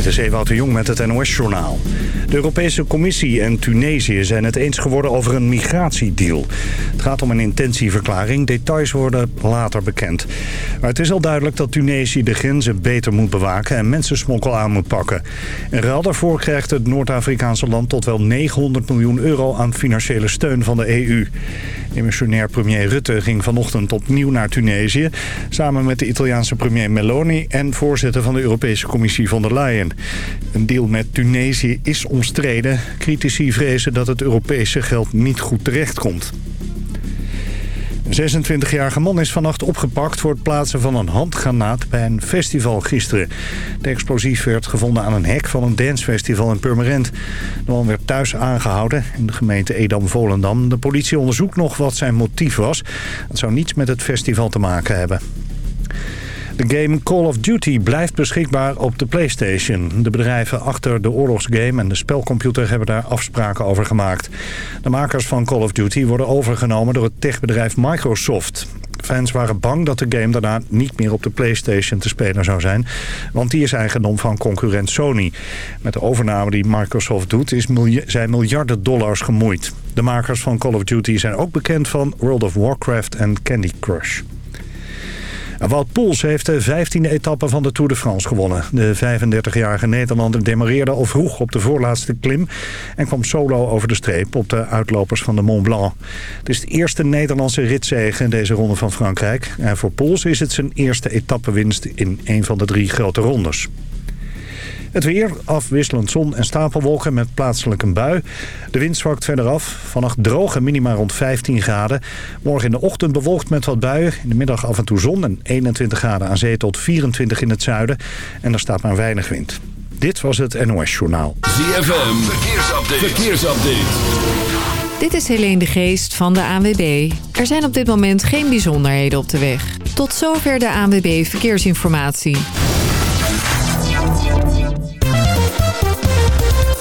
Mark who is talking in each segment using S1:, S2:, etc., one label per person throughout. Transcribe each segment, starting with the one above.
S1: Dit is Ewout de Jong met het NOS-journaal. De Europese Commissie en Tunesië zijn het eens geworden over een migratiedeal. Het gaat om een intentieverklaring. Details worden later bekend. Maar het is al duidelijk dat Tunesië de grenzen beter moet bewaken... en mensensmokkel aan moet pakken. In ruil daarvoor krijgt het Noord-Afrikaanse land tot wel 900 miljoen euro... aan financiële steun van de EU. Demissionair premier Rutte ging vanochtend opnieuw naar Tunesië... samen met de Italiaanse premier Meloni en voorzitter van de Europese Commissie von der Leyen. Een deal met Tunesië is omstreden. Critici vrezen dat het Europese geld niet goed terechtkomt. Een 26-jarige man is vannacht opgepakt voor het plaatsen van een handgranaat bij een festival gisteren. De explosief werd gevonden aan een hek van een dancefestival in Purmerend. De man werd thuis aangehouden in de gemeente Edam-Volendam. De politie onderzoekt nog wat zijn motief was. Het zou niets met het festival te maken hebben. De game Call of Duty blijft beschikbaar op de Playstation. De bedrijven achter de oorlogsgame en de spelcomputer hebben daar afspraken over gemaakt. De makers van Call of Duty worden overgenomen door het techbedrijf Microsoft. Fans waren bang dat de game daarna niet meer op de Playstation te spelen zou zijn. Want die is eigendom van concurrent Sony. Met de overname die Microsoft doet is zijn miljarden dollars gemoeid. De makers van Call of Duty zijn ook bekend van World of Warcraft en Candy Crush. Wout Poels heeft de 15e etappe van de Tour de France gewonnen. De 35-jarige Nederlander demareerde al vroeg op de voorlaatste klim... en kwam solo over de streep op de uitlopers van de Mont Blanc. Het is de eerste Nederlandse ritzege in deze ronde van Frankrijk. En voor Poels is het zijn eerste etappewinst in een van de drie grote rondes. Het weer, afwisselend zon en stapelwolken met plaatselijk een bui. De wind zwakt verder af. Vannacht droge minima rond 15 graden. Morgen in de ochtend bewolkt met wat buien. In de middag af en toe zon en 21 graden aan zee tot 24 in het zuiden. En er staat maar weinig wind. Dit was het NOS Journaal.
S2: ZFM, verkeersupdate. verkeersupdate.
S3: Dit is Helene de Geest van de ANWB. Er zijn op dit moment geen bijzonderheden op de weg. Tot zover de ANWB Verkeersinformatie.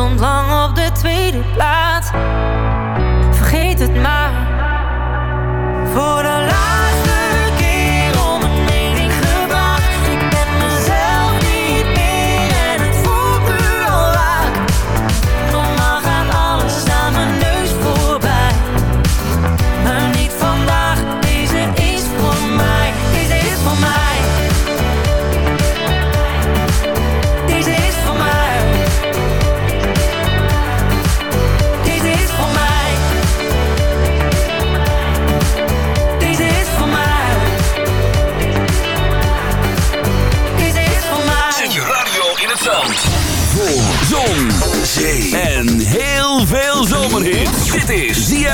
S4: stond lang op de tweede plaats. Vergeet het maar.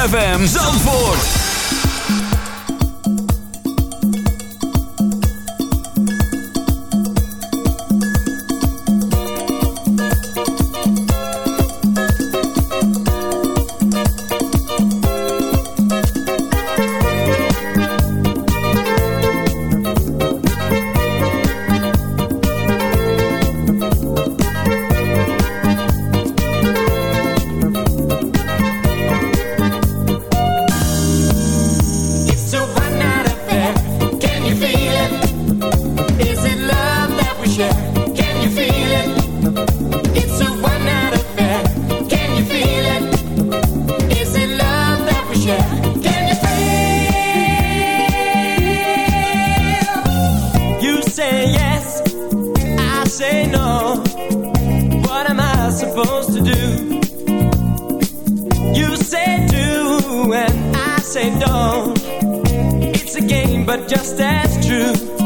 S5: ZFM Zandvoort. but just as true.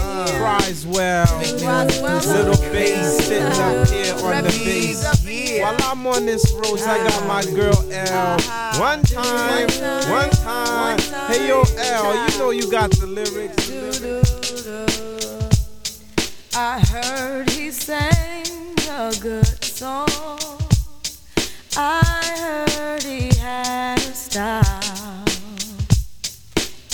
S4: Uh, Cries well. Little bass sitting up here on the bass. While I'm on this road, I got my uh-huh. girl L. Uh-huh. One time, one time. Hey yo, L, you know you got the lyrics.
S6: I heard he sang a good song. I heard he had a style.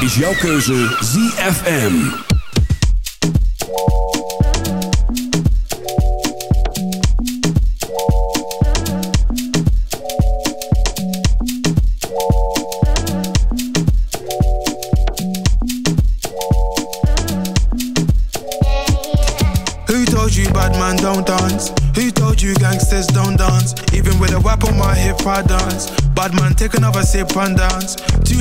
S2: is jouw keuze ZFM.
S7: Who told you bad man don't dance? Who told you gangsters don't dance? Even with a whip on my hip, I dance. Bad man, take another sip and dance.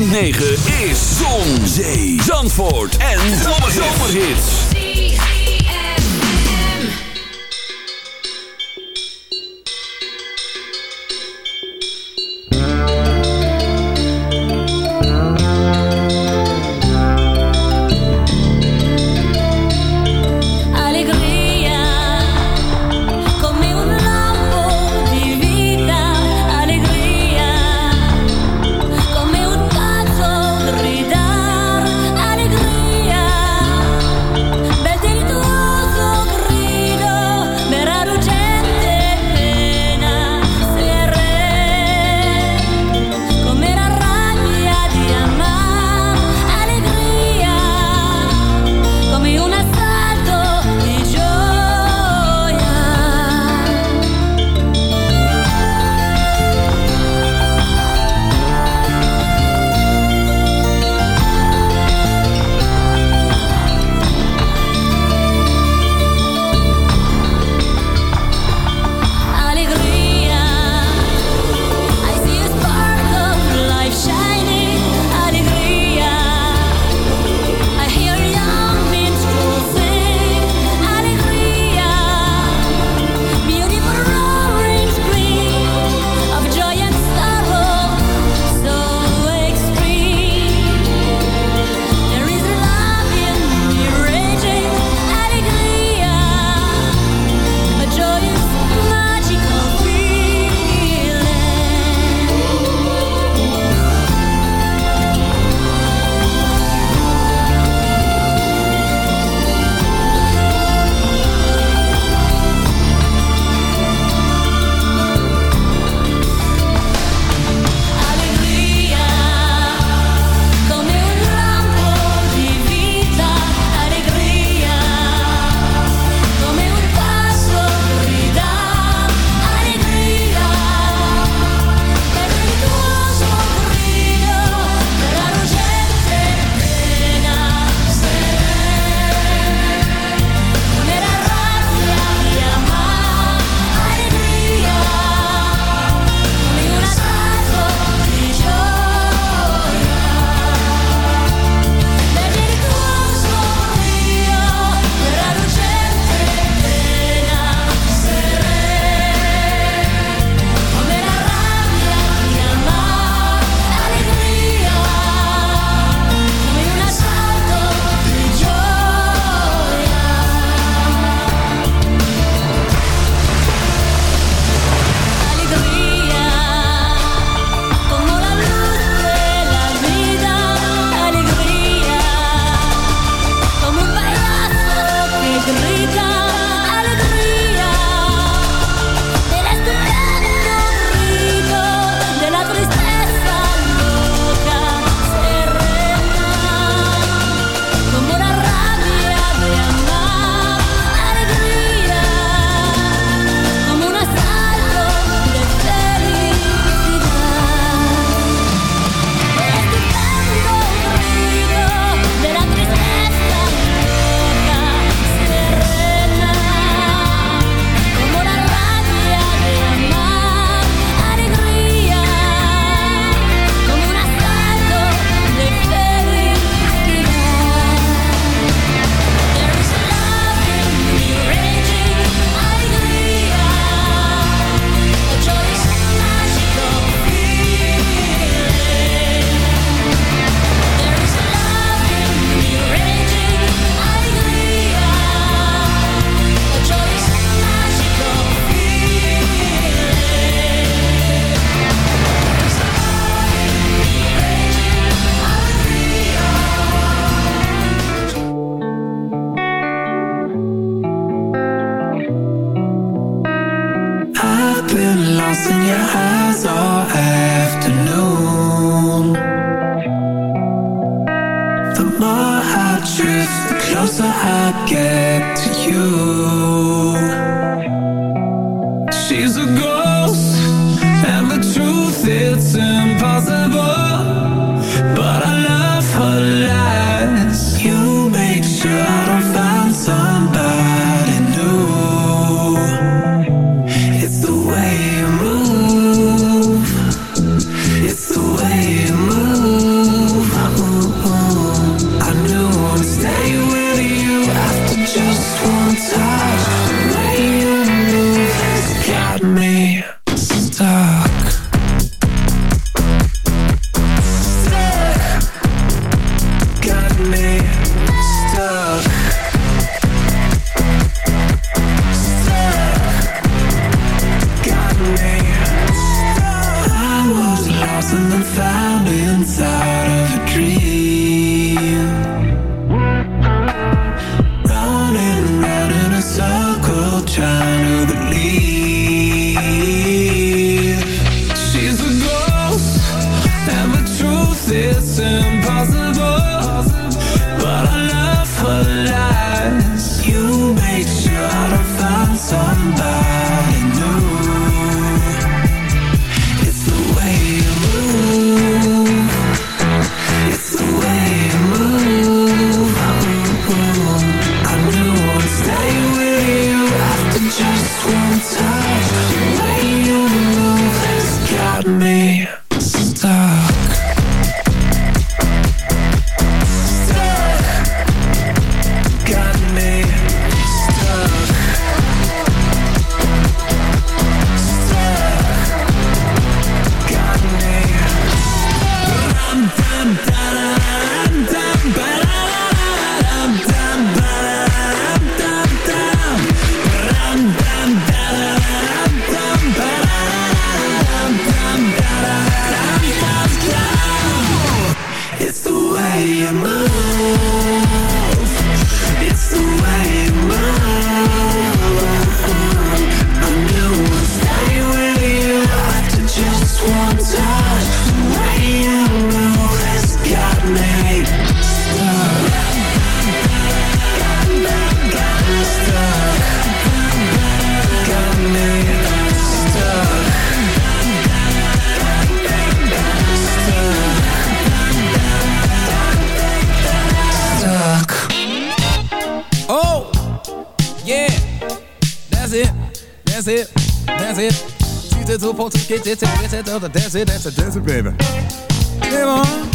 S2: 106.9 is
S8: impossible. But I love her lies. You make sure to find somebody the
S9: get it, that's it, that's it, baby. Hey, mom,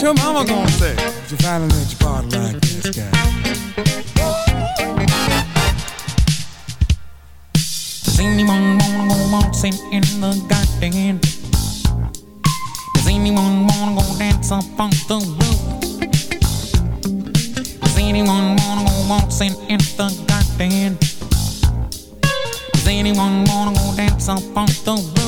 S9: your mama gonna say? You finally let your body like this guy.
S10: Does anyone wanna go waltzing in the garden? Does anyone wanna go dance up on the roof? Does anyone wanna go waltzing in the garden? Anyone wanna go dance up on the roof?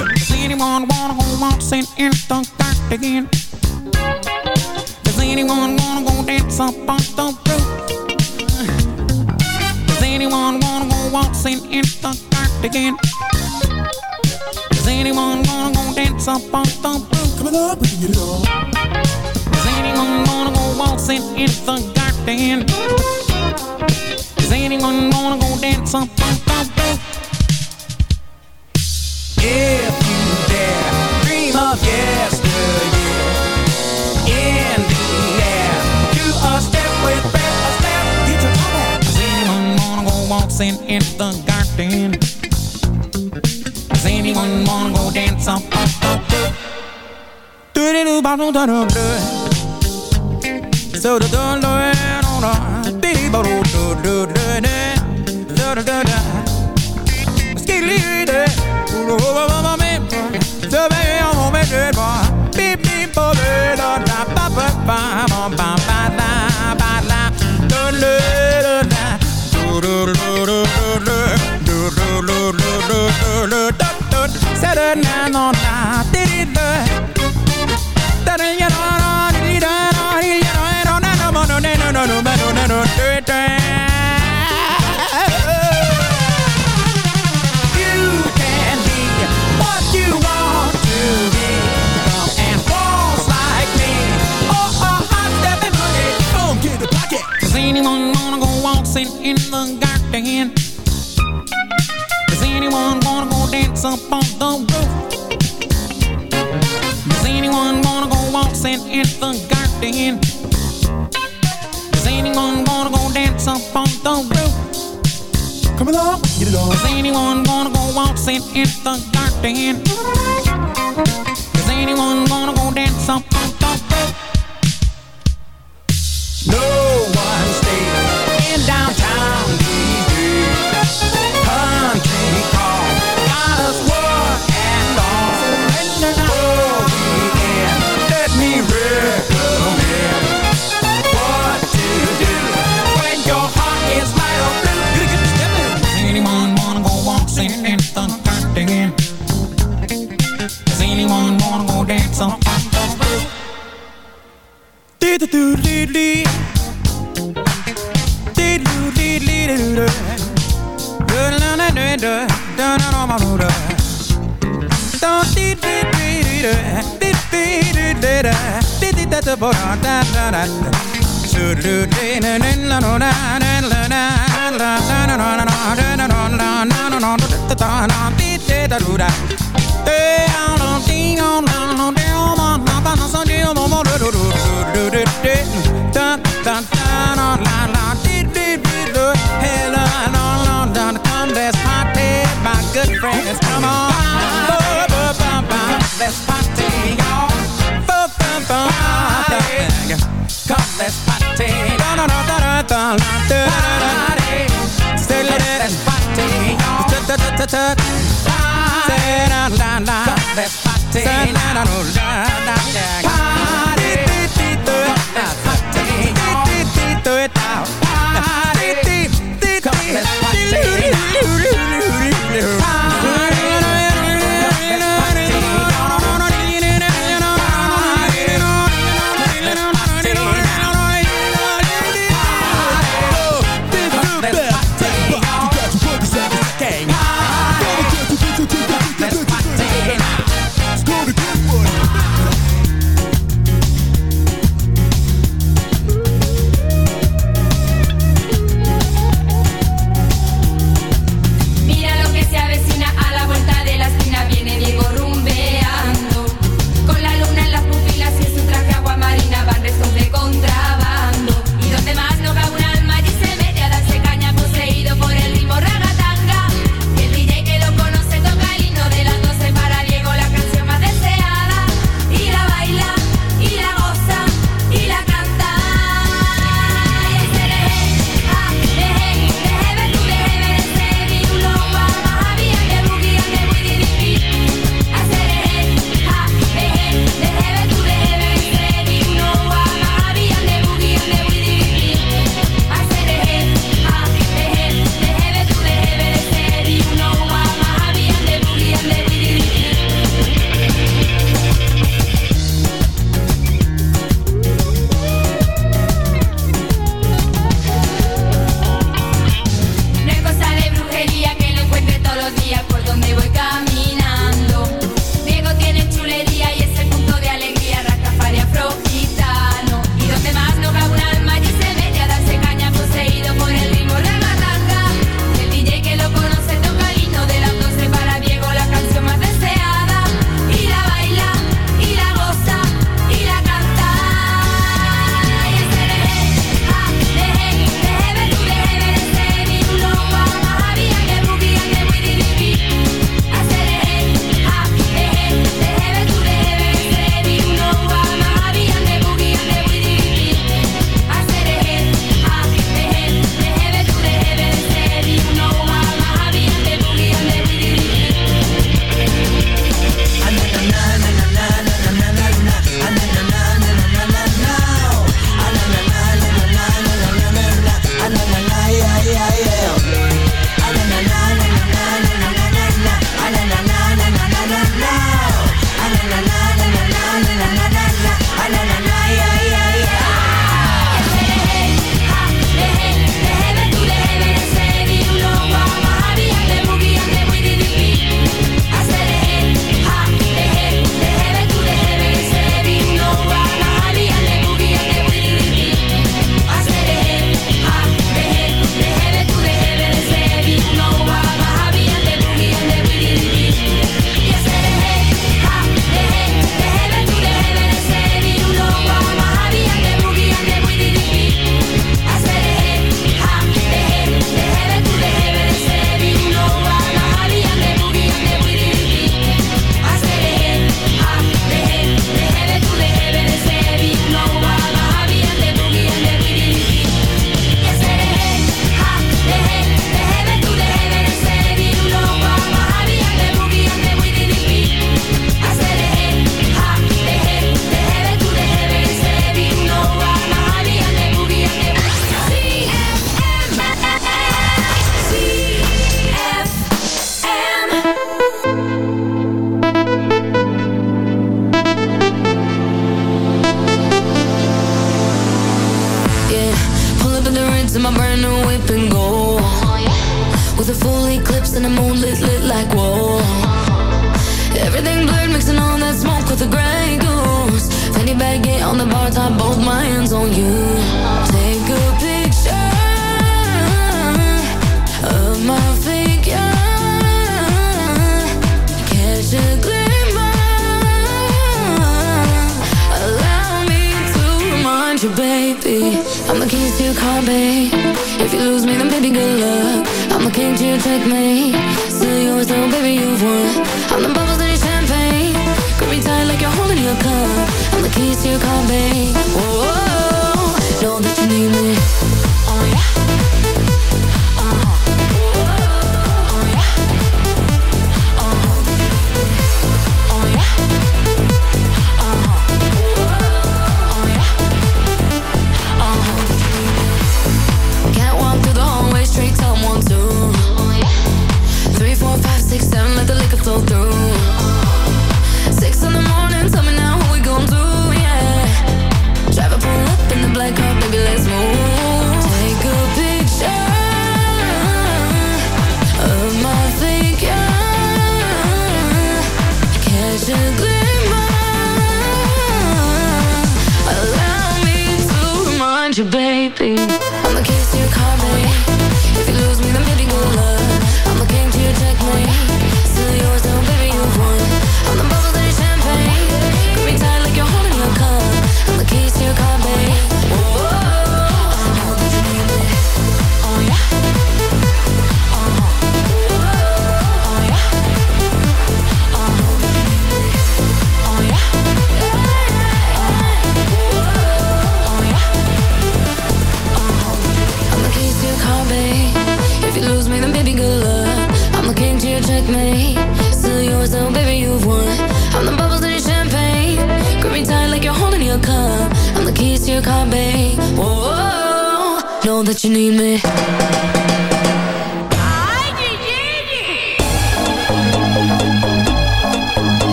S10: Does anyone wanna go in the garden? Does anyone wanna go dance up on the roof? Does anyone wanna go waltzing in the garden? Does anyone wanna go dance up on the roof? Coming up, we can get it on. Does anyone wanna go waltzing in the garden? Does anyone wanna go dance up on the garden? Does anyone wanna go dance up?
S9: Do do do ba do do do do. So do do do do do. Dee ba do do do do do. Do do do. Skidly do. Do do
S10: anyone gonna go
S11: out waltzing in the garden?
S9: Come on.
S11: party. Come, let's party. Da da da da da da da party. da da party. Da da da da da. Say la la la. Come, let's party. Da da da da da! Party.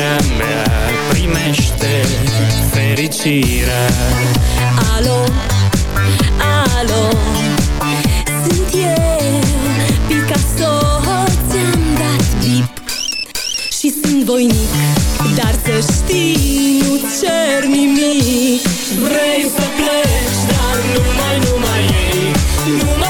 S5: iubirea mea Primește fericirea.
S2: Alo, alo Sunt eu, Picasso Ți-am dat bip. Și sunt voinic Dar să știi, nu cer nimic. Vrei să pleci, dar nu mai, nu mai ei Nu
S5: mai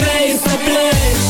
S12: place, the
S13: place